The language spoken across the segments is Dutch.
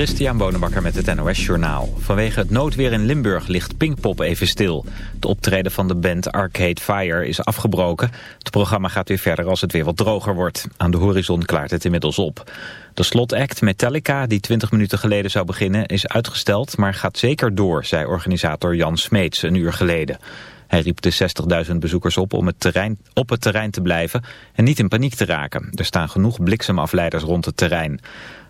Christian Bonenbakker met het NOS Journaal. Vanwege het noodweer in Limburg ligt Pinkpop even stil. Het optreden van de band Arcade Fire is afgebroken. Het programma gaat weer verder als het weer wat droger wordt. Aan de horizon klaart het inmiddels op. De slotact Metallica, die 20 minuten geleden zou beginnen, is uitgesteld... maar gaat zeker door, zei organisator Jan Smeets een uur geleden. Hij riep de 60.000 bezoekers op om het terrein, op het terrein te blijven en niet in paniek te raken. Er staan genoeg bliksemafleiders rond het terrein.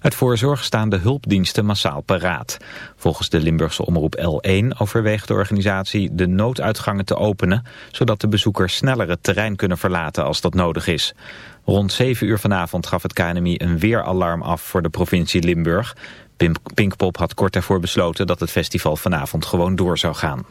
Uit voorzorg staan de hulpdiensten massaal paraat. Volgens de Limburgse omroep L1 overweegt de organisatie de nooduitgangen te openen, zodat de bezoekers sneller het terrein kunnen verlaten als dat nodig is. Rond 7 uur vanavond gaf het KNMI een weeralarm af voor de provincie Limburg. Pinkpop had kort daarvoor besloten dat het festival vanavond gewoon door zou gaan.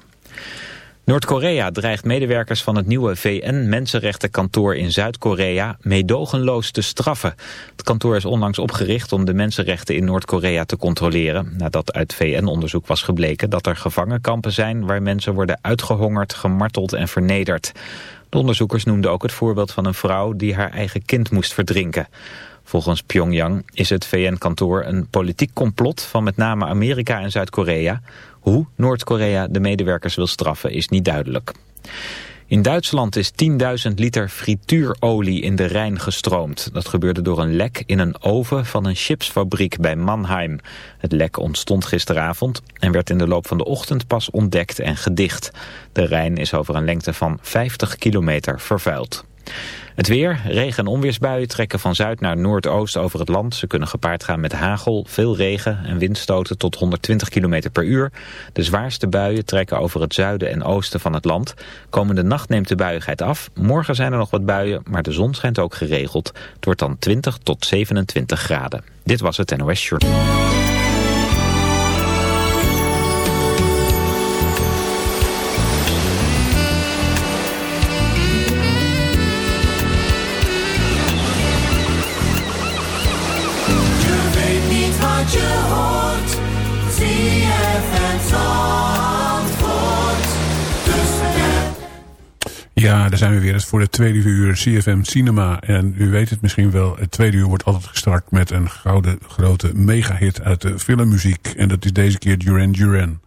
Noord-Korea dreigt medewerkers van het nieuwe VN-mensenrechtenkantoor in Zuid-Korea meedogenloos te straffen. Het kantoor is onlangs opgericht om de mensenrechten in Noord-Korea te controleren, nadat uit VN-onderzoek was gebleken dat er gevangenkampen zijn waar mensen worden uitgehongerd, gemarteld en vernederd. De onderzoekers noemden ook het voorbeeld van een vrouw die haar eigen kind moest verdrinken. Volgens Pyongyang is het VN-kantoor een politiek complot van met name Amerika en Zuid-Korea. Hoe Noord-Korea de medewerkers wil straffen is niet duidelijk. In Duitsland is 10.000 liter frituurolie in de Rijn gestroomd. Dat gebeurde door een lek in een oven van een chipsfabriek bij Mannheim. Het lek ontstond gisteravond en werd in de loop van de ochtend pas ontdekt en gedicht. De Rijn is over een lengte van 50 kilometer vervuild. Het weer, regen- en onweersbuien trekken van zuid naar noordoost over het land. Ze kunnen gepaard gaan met hagel, veel regen en windstoten tot 120 km per uur. De zwaarste buien trekken over het zuiden en oosten van het land. Komende nacht neemt de buiigheid af. Morgen zijn er nog wat buien, maar de zon schijnt ook geregeld. Het wordt dan 20 tot 27 graden. Dit was het NOS Journal. Zijn we weer. Is voor de tweede uur CFM Cinema. En u weet het misschien wel, het tweede uur wordt altijd gestart met een gouden grote megahit uit de filmmuziek. En dat is deze keer Duran Duran.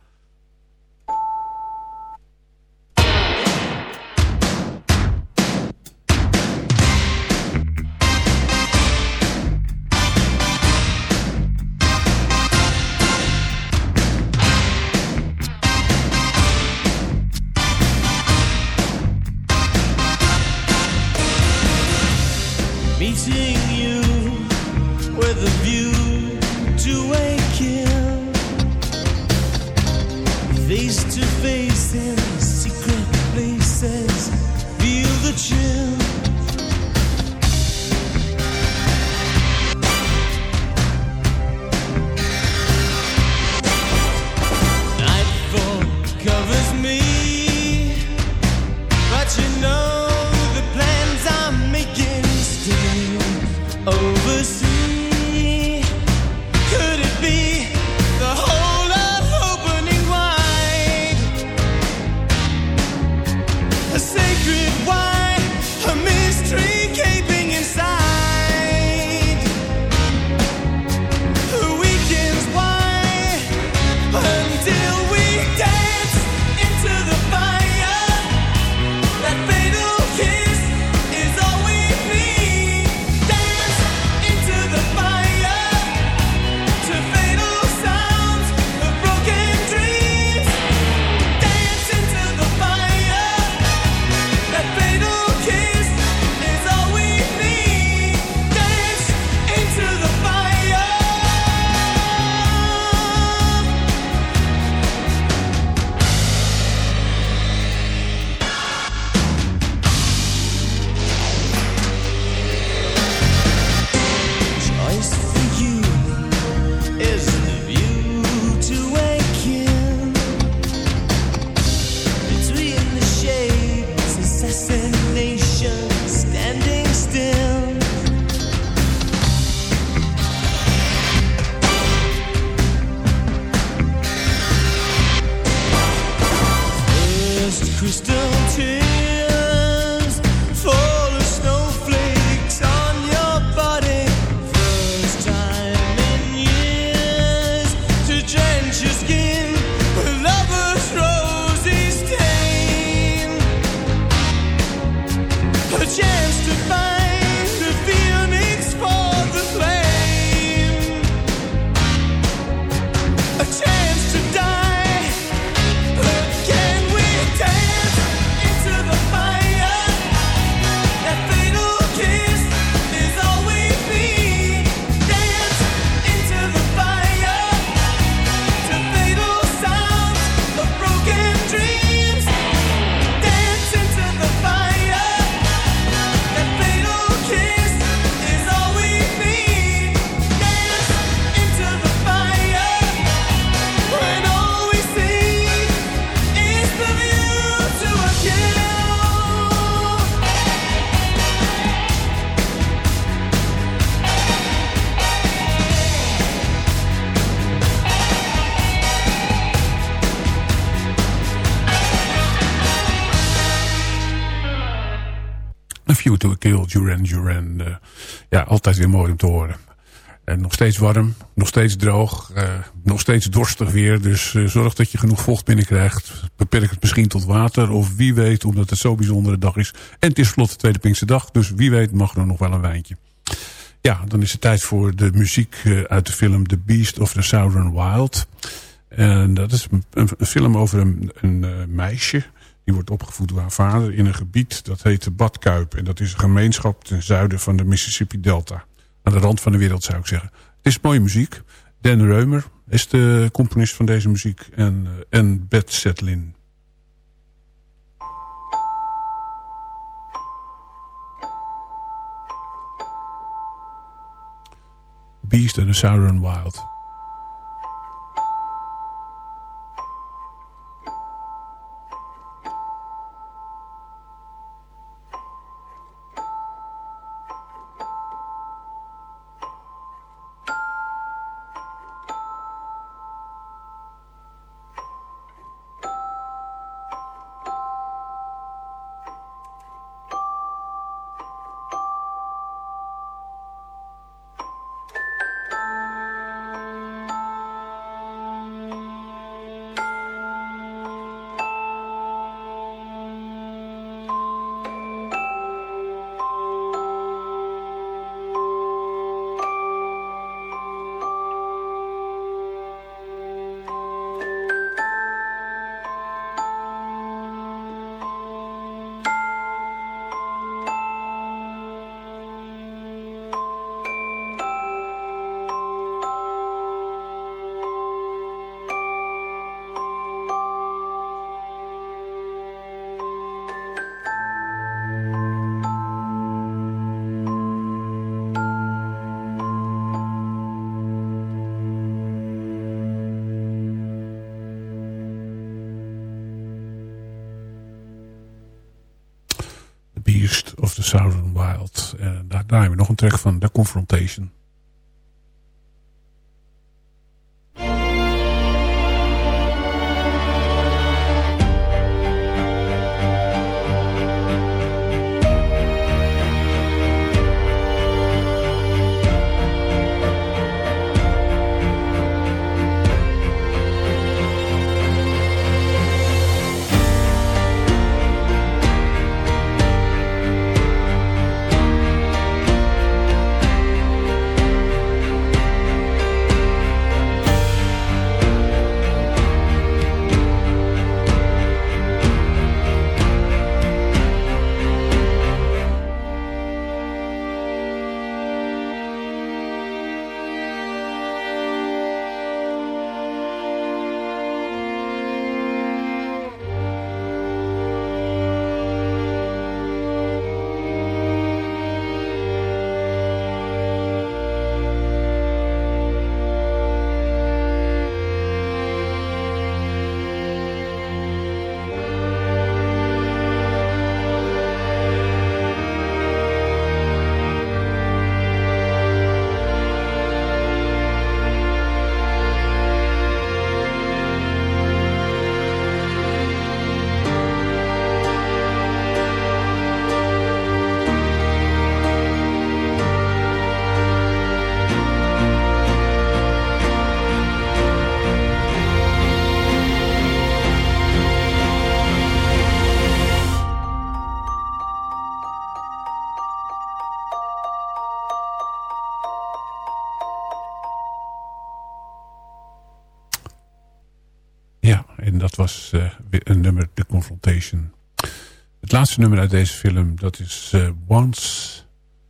Ja, altijd weer mooi om te horen. En nog steeds warm, nog steeds droog, uh, nog steeds dorstig weer. Dus uh, zorg dat je genoeg vocht binnenkrijgt. Beperk het misschien tot water of wie weet, omdat het zo'n bijzondere dag is. En het is vlot de tweede Pinkse dag, dus wie weet mag er nog wel een wijntje. Ja, dan is het tijd voor de muziek uit de film The Beast of the Southern Wild. En dat is een, film over een, een meisje. Die wordt opgevoed door haar vader in een gebied dat heet de Badkuip. En dat is een gemeenschap ten zuiden van de Mississippi Delta. Aan de rand van de wereld zou ik zeggen. Het is mooie muziek. Dan Reumer is de componist van deze muziek. En, uh, en Beth Setlin. Beast of the Southern Wild. Track van The Confrontation. Het laatste nummer uit deze film, dat is uh, Once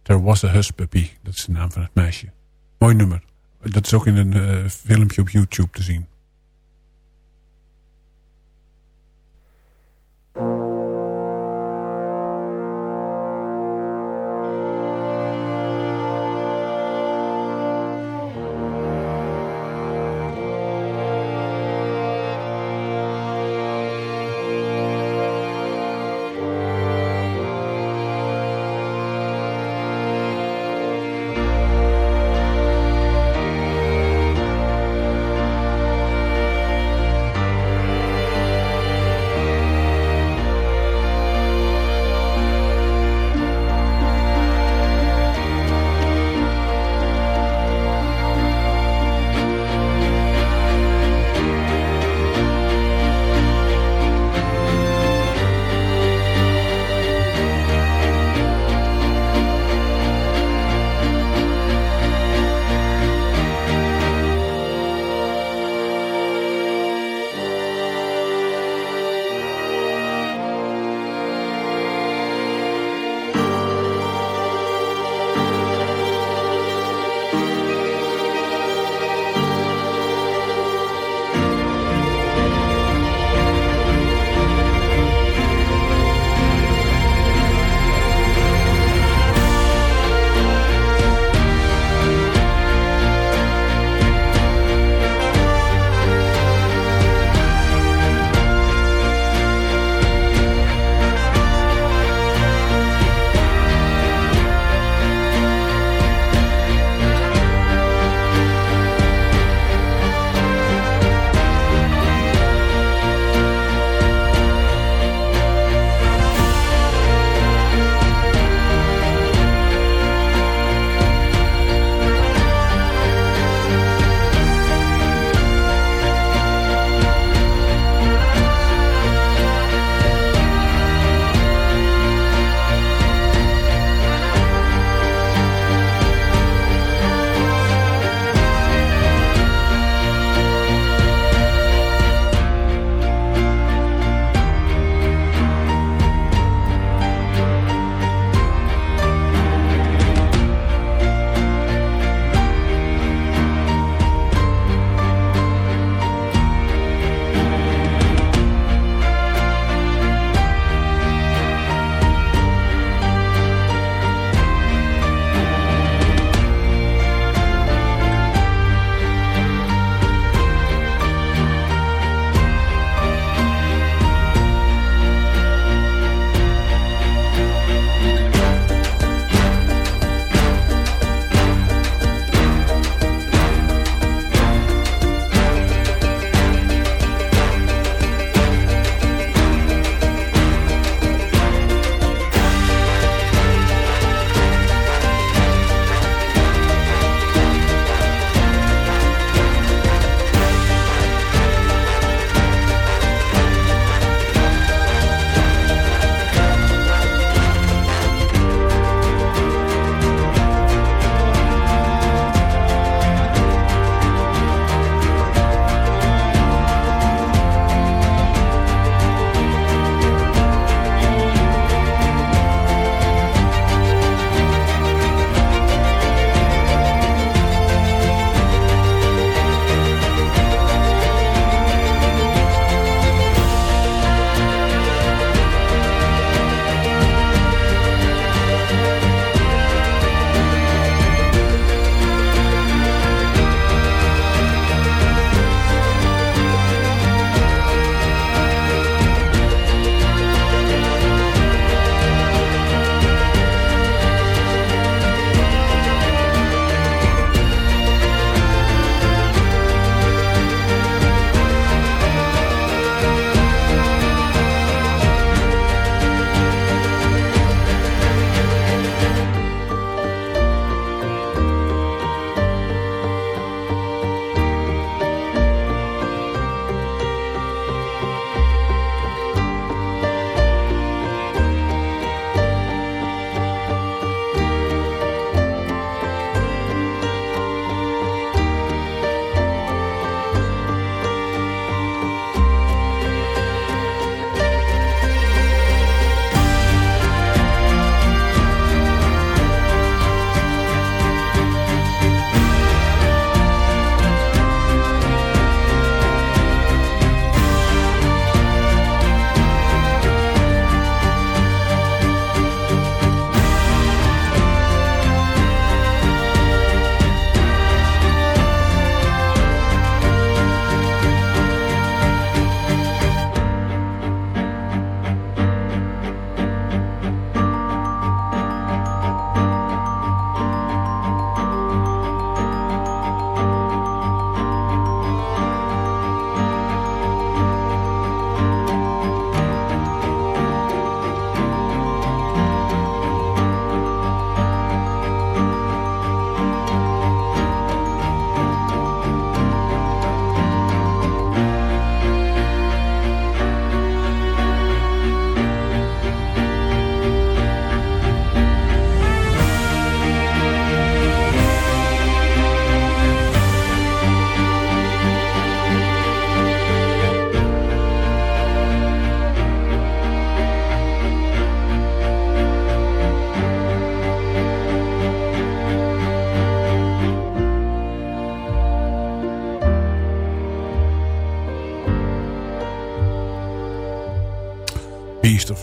There Was a Hush Puppy. Dat is de naam van het meisje. Mooi nummer. Dat is ook in een uh, filmpje op YouTube te zien.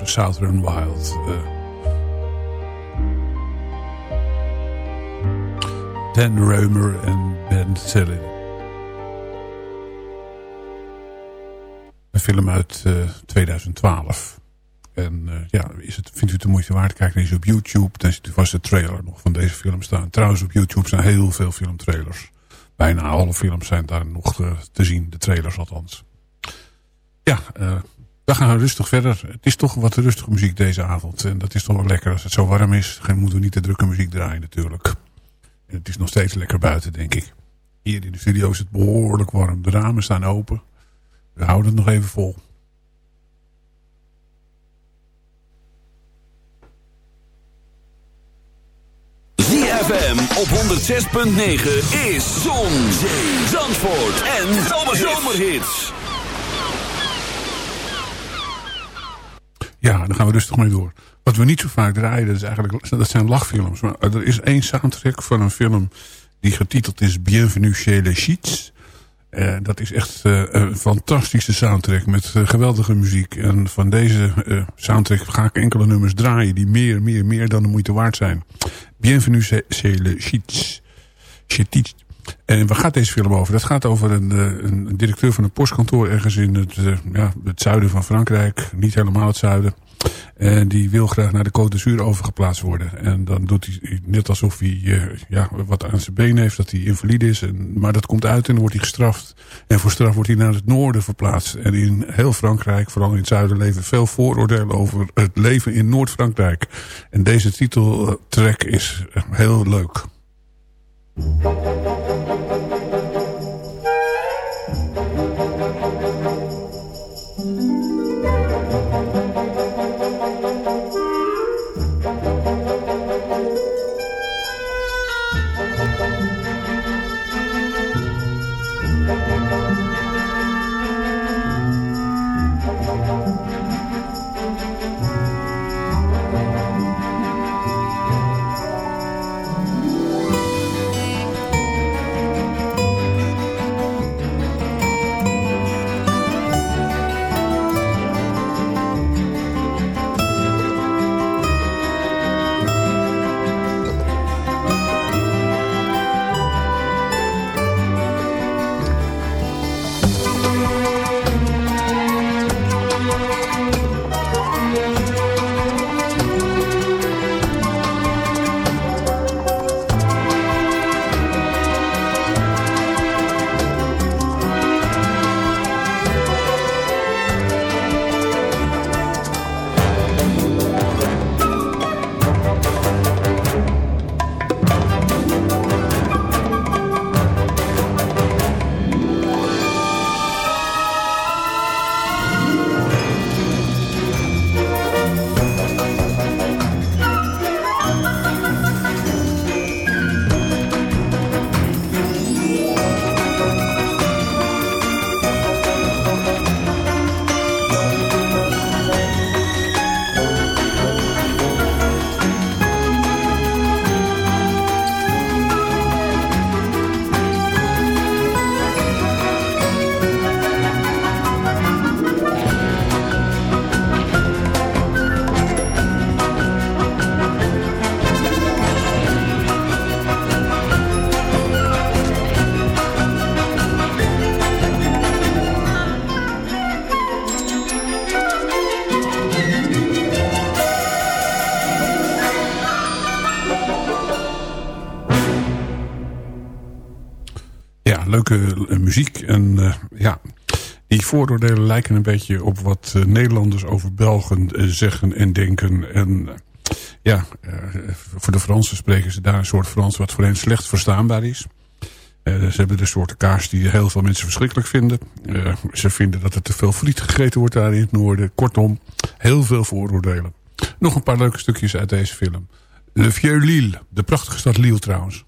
Southern Wild. Uh, Dan Reumer en Ben Sellin. Een film uit uh, 2012. En uh, ja, is het, vindt u het de moeite waard? Kijk eens op YouTube. Ziet u vast de trailer nog van deze film staan. Trouwens, op YouTube zijn heel veel filmtrailers. Bijna alle films zijn daar nog te, te zien. De trailers althans. Ja, we gaan rustig verder. Het is toch wat rustige muziek deze avond. En dat is toch wel lekker als het zo warm is. Dan moeten we niet te drukke muziek draaien natuurlijk. En het is nog steeds lekker buiten, denk ik. Hier in de studio is het behoorlijk warm. De ramen staan open. We houden het nog even vol. ZFM op 106.9 is Zon, Zee, Zandvoort en Zomerhits. Ja, dan gaan we rustig mee door. Wat we niet zo vaak draaien, dat, is eigenlijk, dat zijn lachfilms. Maar er is één soundtrack van een film die getiteld is Bienvenue chez les Cheats. Uh, dat is echt uh, een fantastische soundtrack met uh, geweldige muziek. En van deze soundtrack ga ik enkele nummers draaien die meer, meer, meer dan de moeite waard zijn. Bienvenue chez les. Cheats. En waar gaat deze film over? Dat gaat over een, een directeur van een postkantoor ergens in het, ja, het zuiden van Frankrijk. Niet helemaal het zuiden. En die wil graag naar de Côte d'Azur overgeplaatst worden. En dan doet hij net alsof hij uh, ja, wat aan zijn been heeft, dat hij invalide is. En, maar dat komt uit en dan wordt hij gestraft. En voor straf wordt hij naar het noorden verplaatst. En in heel Frankrijk, vooral in het zuiden, leven veel vooroordelen over het leven in Noord-Frankrijk. En deze titeltrack is heel leuk. Leuke vooroordelen lijken een beetje op wat uh, Nederlanders over Belgen uh, zeggen en denken. En ja, voor de Fransen spreken ze daar een soort Frans wat voor hen slecht verstaanbaar is. ze hebben de soorten kaas die heel veel mensen verschrikkelijk vinden. ze vinden dat er te veel friet gegeten wordt daar in het noorden. Kortom, heel veel vooroordelen. Nog een paar leuke stukjes uit deze film. Le Vieux Lille, de prachtige stad Lille trouwens.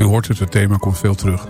U hoort het, het thema komt veel terug.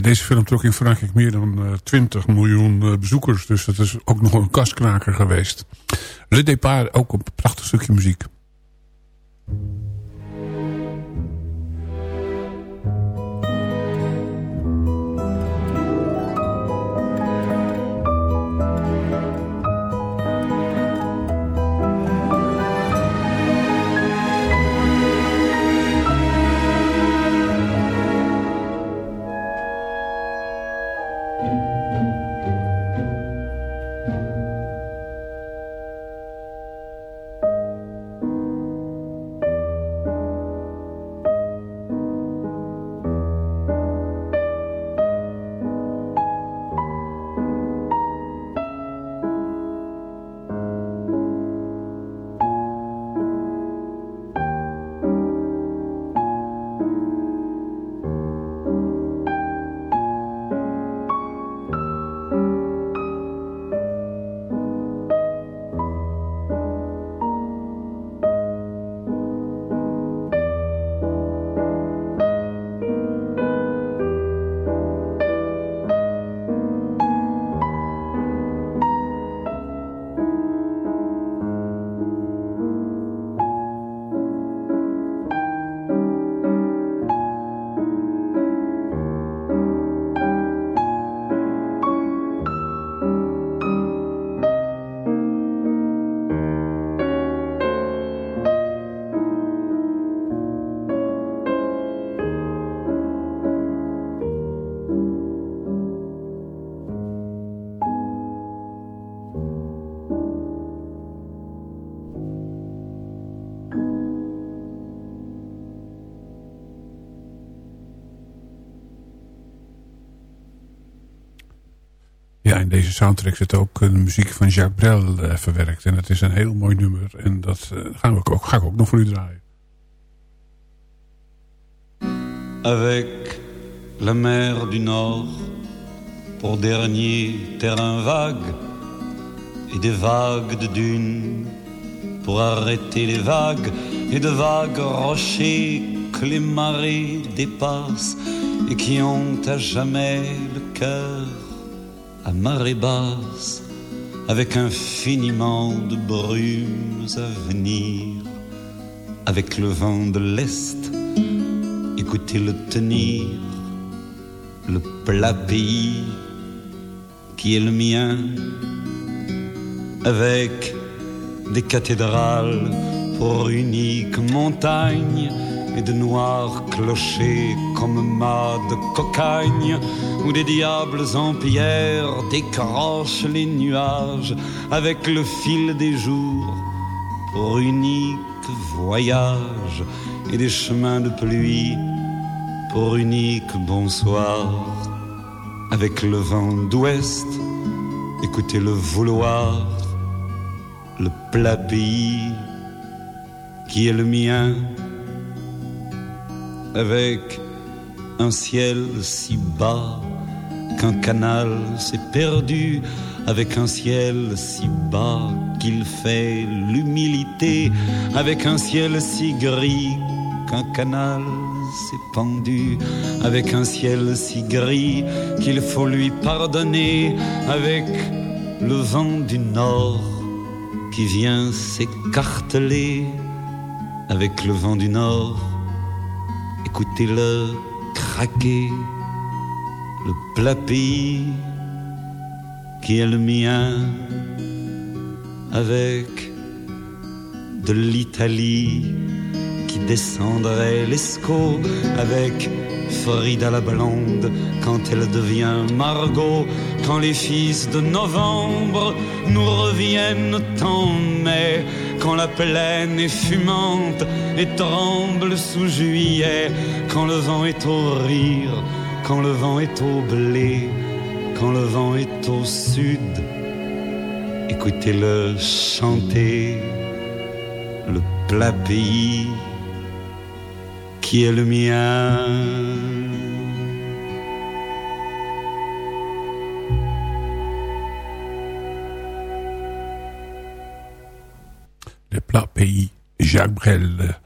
Deze film trok in Frankrijk meer dan uh, 20 miljoen uh, bezoekers. Dus dat is ook nog een kastknaker geweest. Le Départ, ook een prachtig stukje muziek. Soundtrack zit ook de muziek van Jacques Brel uh, verwerkt. En het is een heel mooi nummer. En dat uh, gaan we ook, ga ik ook nog voor u draaien. Avec la mer du Nord pour dernier terrain vague et des vagues de dunes pour arrêter les vagues et de vagues rochers que les marées dépassent et qui ont à jamais le cœur marée basse, avec infiniment de brumes à venir, avec le vent de l'Est, écoutez-le tenir, le plat pays qui est le mien, avec des cathédrales pour unique montagne, et de noirs clochers comme mâts de cocagne, où des diables en pierre décrochent les nuages avec le fil des jours pour unique voyage et des chemins de pluie pour unique bonsoir. Avec le vent d'ouest, écoutez le vouloir, le plat pays qui est le mien avec un ciel si bas qu'un canal s'est perdu, avec un ciel si bas qu'il fait l'humilité, avec un ciel si gris qu'un canal s'est pendu, avec un ciel si gris qu'il faut lui pardonner, avec le vent du nord qui vient s'écarteler, avec le vent du nord écoutez-le craquer, le plat qui est le mien, avec de l'Italie qui descendrait l'escaut, avec Frida la blonde quand elle devient Margot, quand les fils de novembre nous reviennent en mai, quand la plaine est fumante et tremble sous juillet, quand le vent est au rire, quand le vent est au blé, quand le vent est au sud. Écoutez-le chanter, le plat pays qui est le. Le plat pays, Jacques Brel,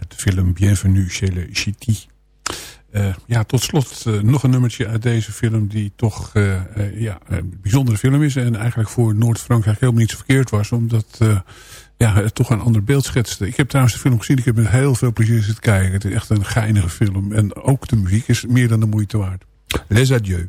uit de film Bienvenue chez le Chiti. Uh, ja, tot slot uh, nog een nummertje uit deze film die toch uh, ja, een bijzondere film is. En eigenlijk voor Noord-Frankrijk helemaal niet zo verkeerd was. Omdat ja, het toch een ander beeld schetste. Ik heb trouwens de film gezien. Ik heb met heel veel plezier zitten kijken. Het is echt een geinige film. En ook de muziek is meer dan de moeite waard. Les adieux.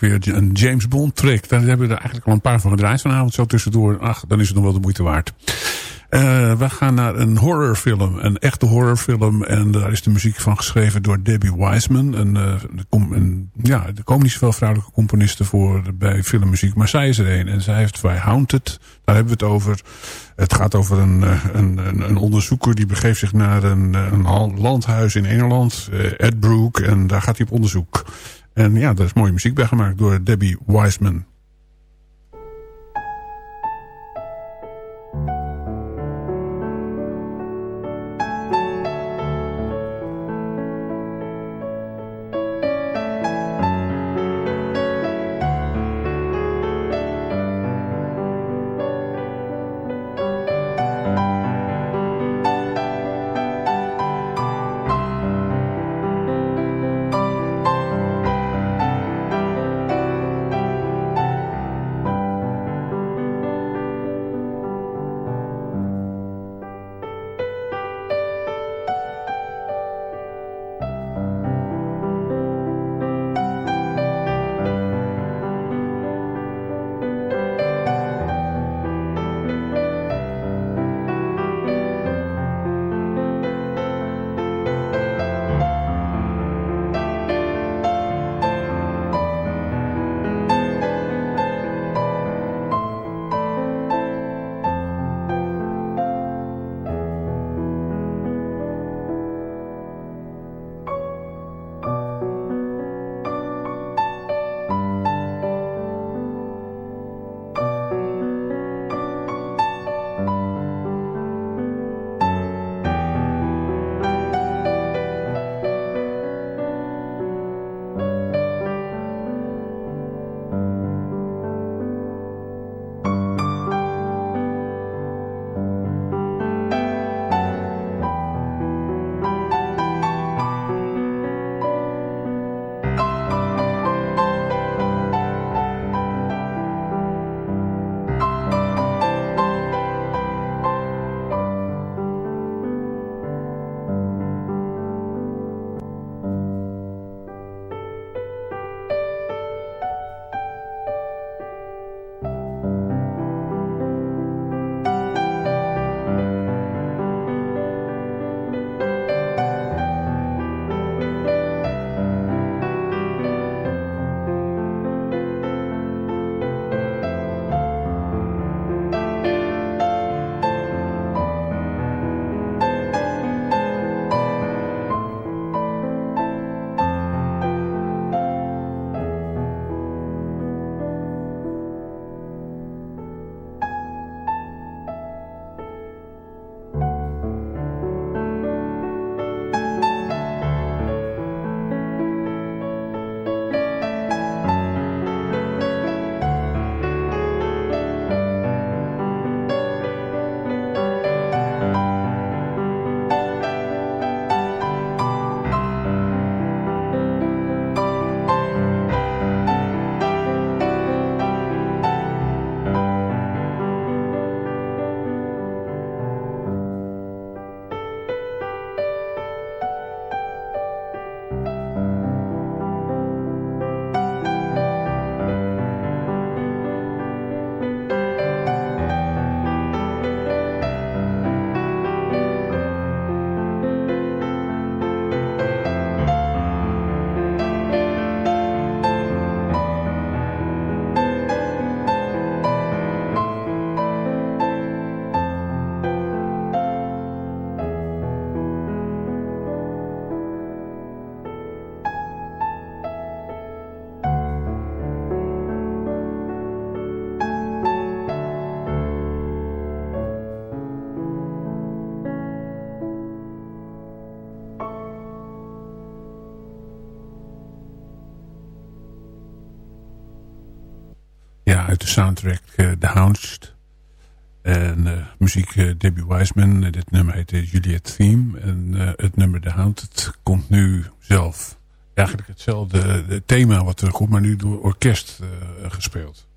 Weer een James Bond trick. Daar hebben we er eigenlijk al een paar van gedraaid vanavond zo tussendoor. Ach, dan is het nog wel de moeite waard. Uh, we gaan naar een horrorfilm. Een echte horrorfilm. En daar is de muziek van geschreven door Debbie Wiseman. Een, uh, een, ja, er komen niet zoveel vrouwelijke componisten voor bij filmmuziek. Maar zij is er een. En zij heeft bij Haunted. Daar hebben we het over. Het gaat over een, eh, een, een, onderzoeker die begeeft zich naar een, een landhuis in Engeland. Ed Brook. En daar gaat hij op onderzoek. En ja, daar is mooie muziek bij gemaakt door Debbie Wiseman. Uit de soundtrack uh, The Hound. En uh, muziek uh, Debbie Wiseman. dit nummer heet Juliet Theme. En het nummer The Hound het komt nu zelf. Eigenlijk hetzelfde thema wat terugkomt, maar nu door orkest gespeeld.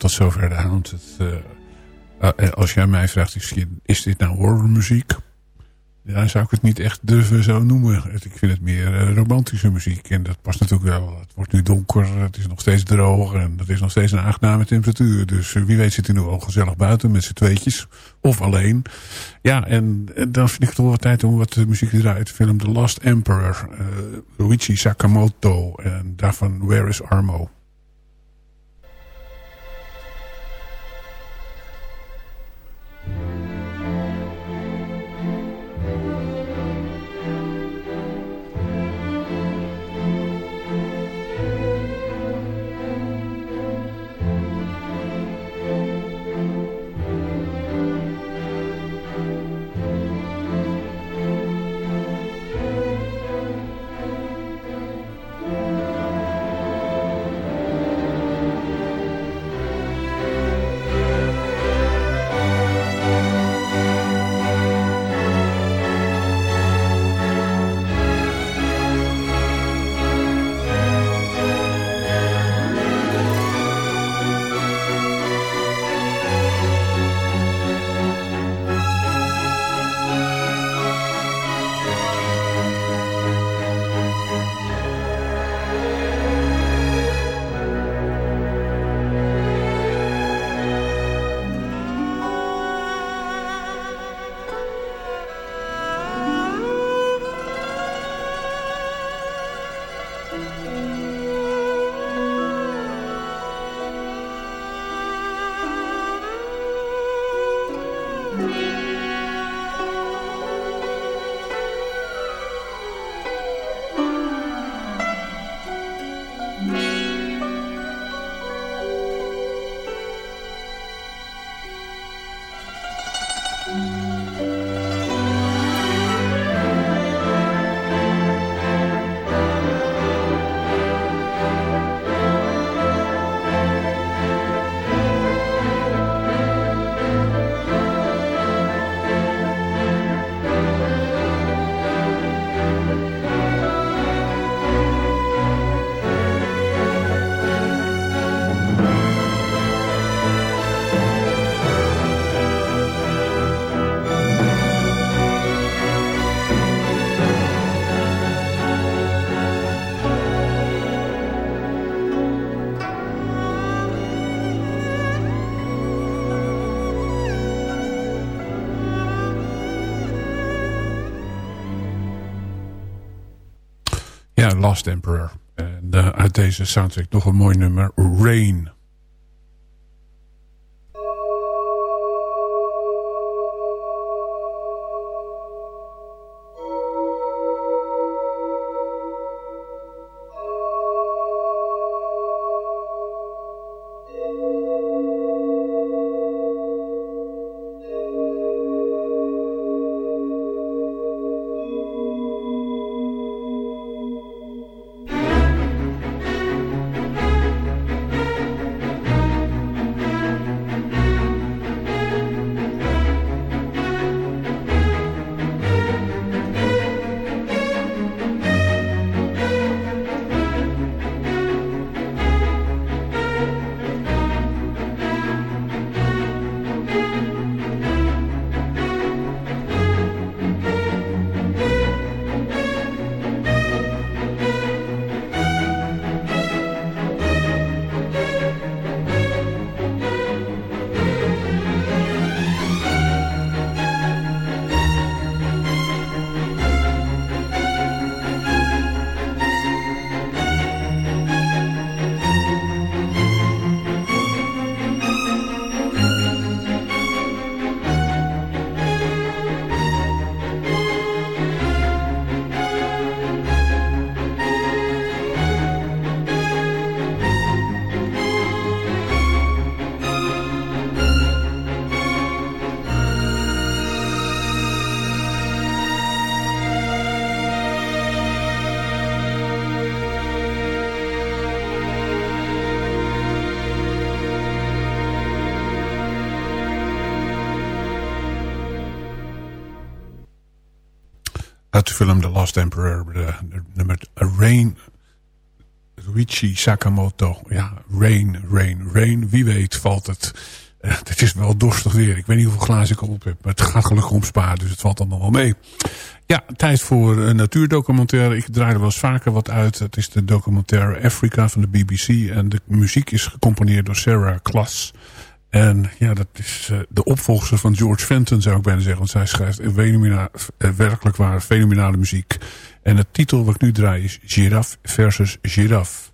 Tot zover de hand. Het, als jij mij vraagt, is, dit nou horrormuziek? Ja, zou ik het niet echt durven zo noemen. Ik vind het meer romantische muziek. En dat past natuurlijk wel. Het wordt nu donker, het is nog steeds droog. En het is nog steeds een aangename temperatuur. Dus wie weet zit u nu al gezellig buiten met z'n tweetjes. Of alleen. Ja, en, dan vind ik het wel tijd om wat muziek te draaien de film The Last Emperor. Luigi Sakamoto. En daarvan Where is Armo? Last Emperor. En uh, uit deze soundtrack nog een mooi nummer, Rain. Uit de film The Last Emperor. Nummer Rain, Ruichi Sakamoto. Ja, Rain, Rain, Rain. Wie weet valt het. Uh, het is wel dorstig weer. Ik weet niet hoeveel glazen ik al op heb. Maar het gaat gelukkig om sparen, dus het valt nog wel mee. Ja, tijd voor een natuurdocumentaire. Ik draai er wel eens vaker wat uit. Het is de documentaire Africa van de BBC. En de muziek is gecomponeerd door Sarah Klas. En ja, dat is uh, de opvolger van George Fenton zou ik bijna zeggen. Want zij schrijft uh, werkelijk waar fenomenale muziek. En het titel wat ik nu draai is Giraffe versus Giraffe.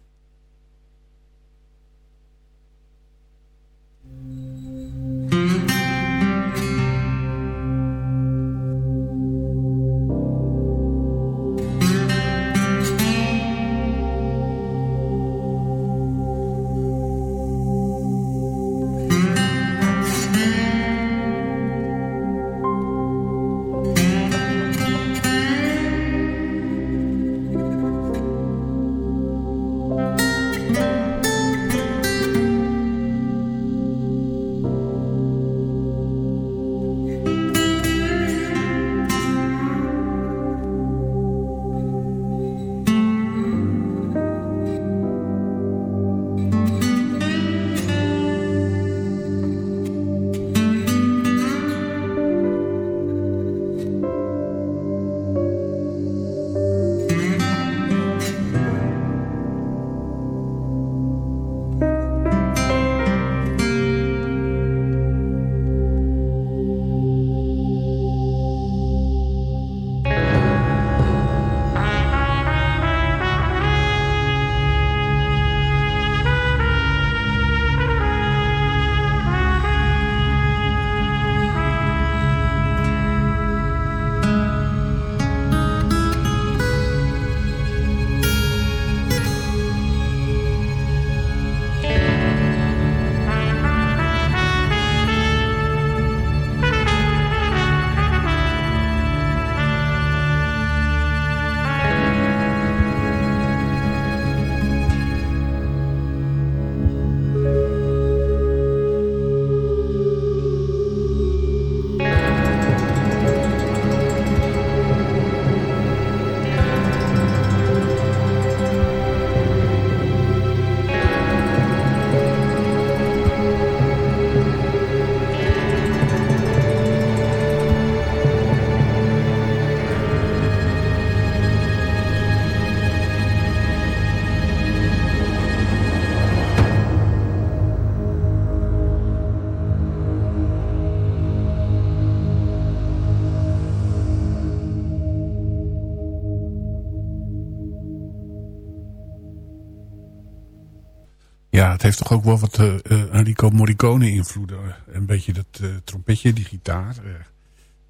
Heeft toch ook wel wat uh, Enrico Morricone invloeden. Een beetje dat uh, trompetje, die gitaar. een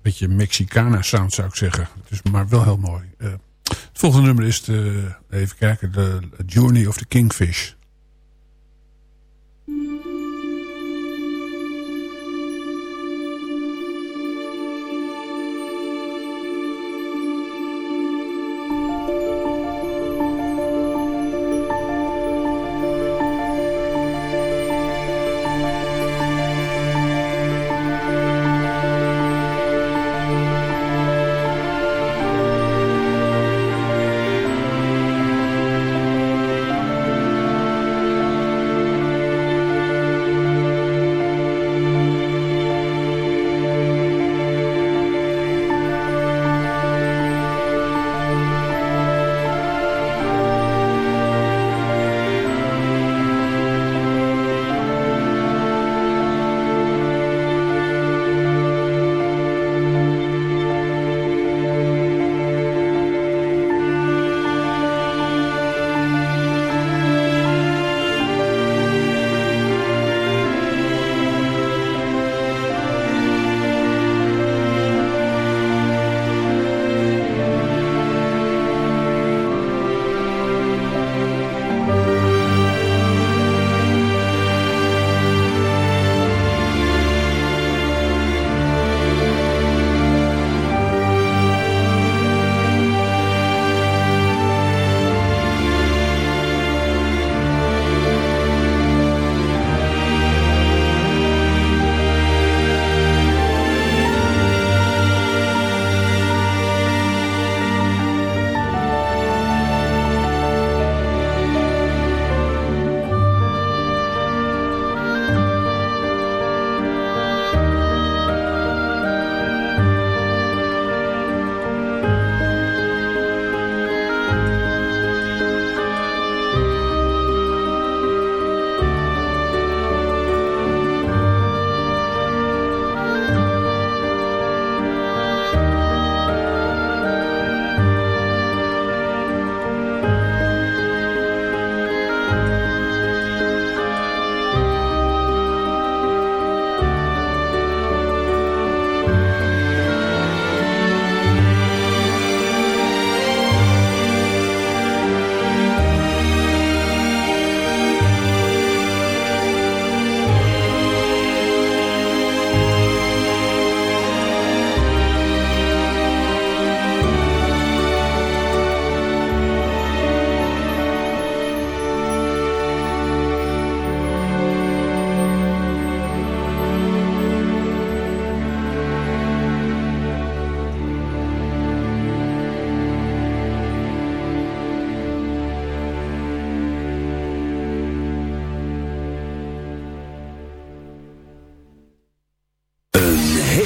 beetje Mexicana sound zou ik zeggen. Dus, maar wel heel mooi. het volgende nummer is, de, even kijken, de Journey of the Kingfish.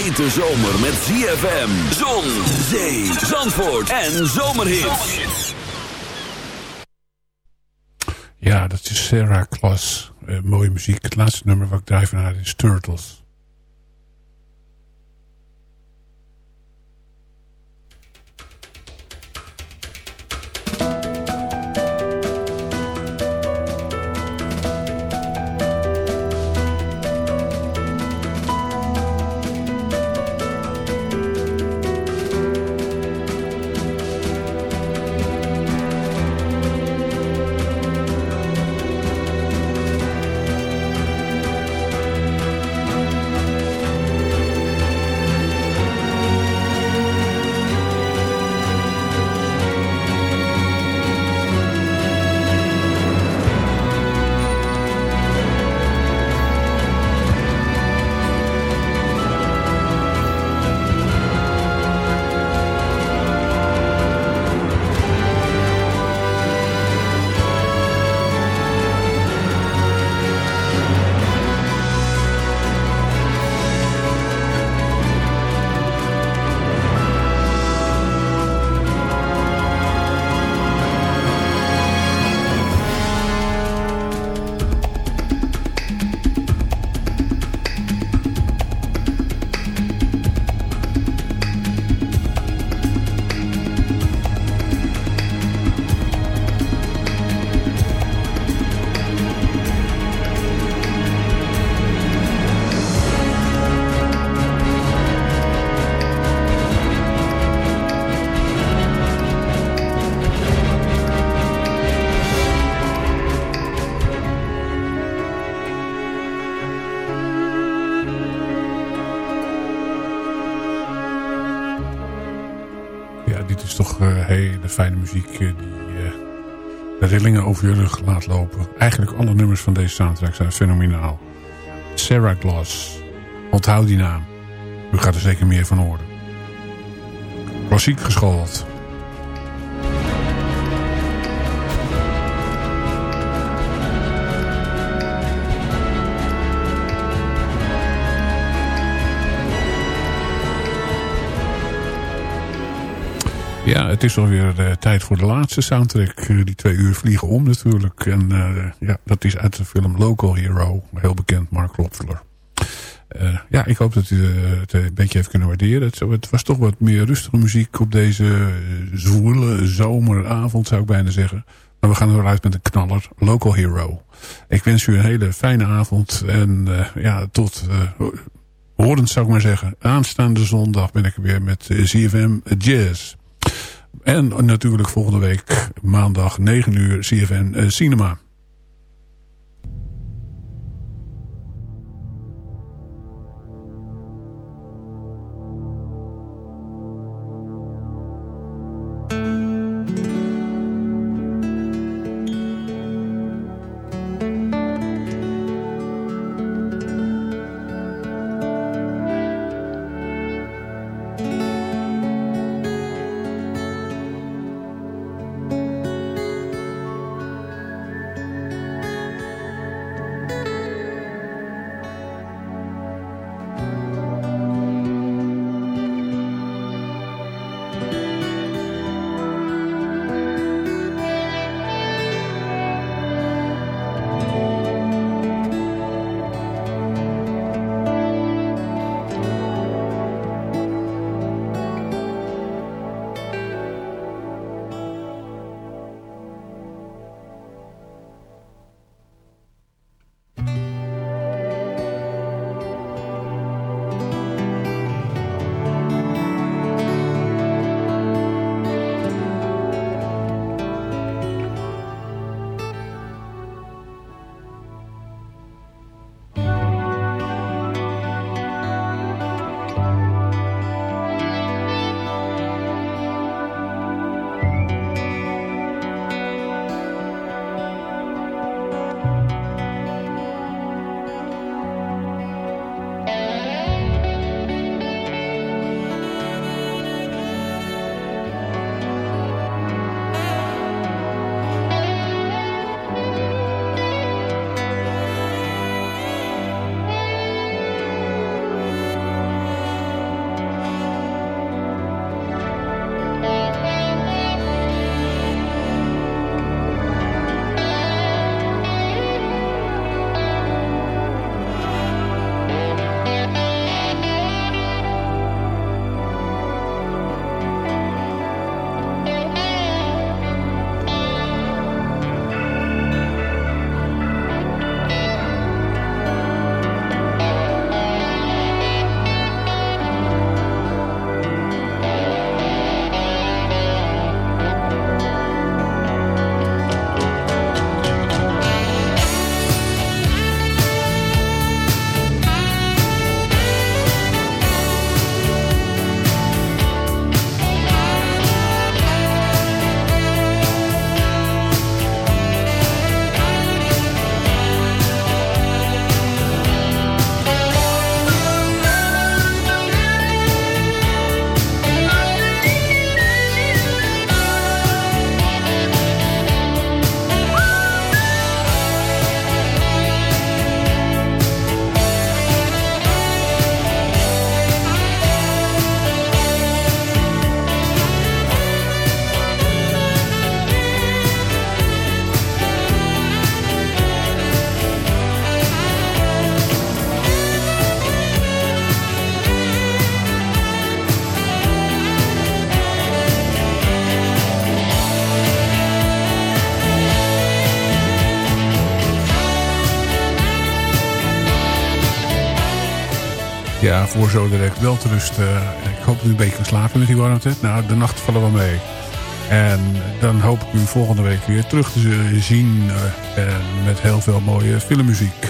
Hete zomer met ZFM, zon, zee, zandvoort en zomerhits. Ja, dat is Sarah Klas. Uh, mooie muziek. Het laatste nummer wat ik draai van haar is Turtles. Fijne muziek eh, die uh, de rillingen over je rug laat lopen. Eigenlijk alle nummers van deze soundtrack zijn fenomenaal. Sarah Glass. Onthoud die naam. U gaat er zeker meer van horen. Klassiek geschoold. Ja, het is alweer uh, tijd voor de laatste soundtrack. Uh, die twee uur vliegen om natuurlijk. En uh, ja, dat is uit de film Local Hero. Heel bekend, Mark Knopfler. ja, ik hoop dat u het een beetje heeft kunnen waarderen. Het, het, was toch wat meer rustige muziek op deze zwoele zomeravond, zou ik bijna zeggen. Maar we gaan eruit met een knaller. Local Hero. Ik wens u een hele fijne avond. En ja, tot horend zou ik maar zeggen. Aanstaande zondag ben ik weer met ZFM Jazz. En natuurlijk volgende week maandag 9 uur CFN uh, Cinema. Ja, voor zo direct wel te rusten. Ik hoop dat u een beetje kan slapen met die warmte. Nou, de nacht vallen wel mee. En dan hoop ik u volgende week weer terug te zien. En met heel veel mooie filmmuziek.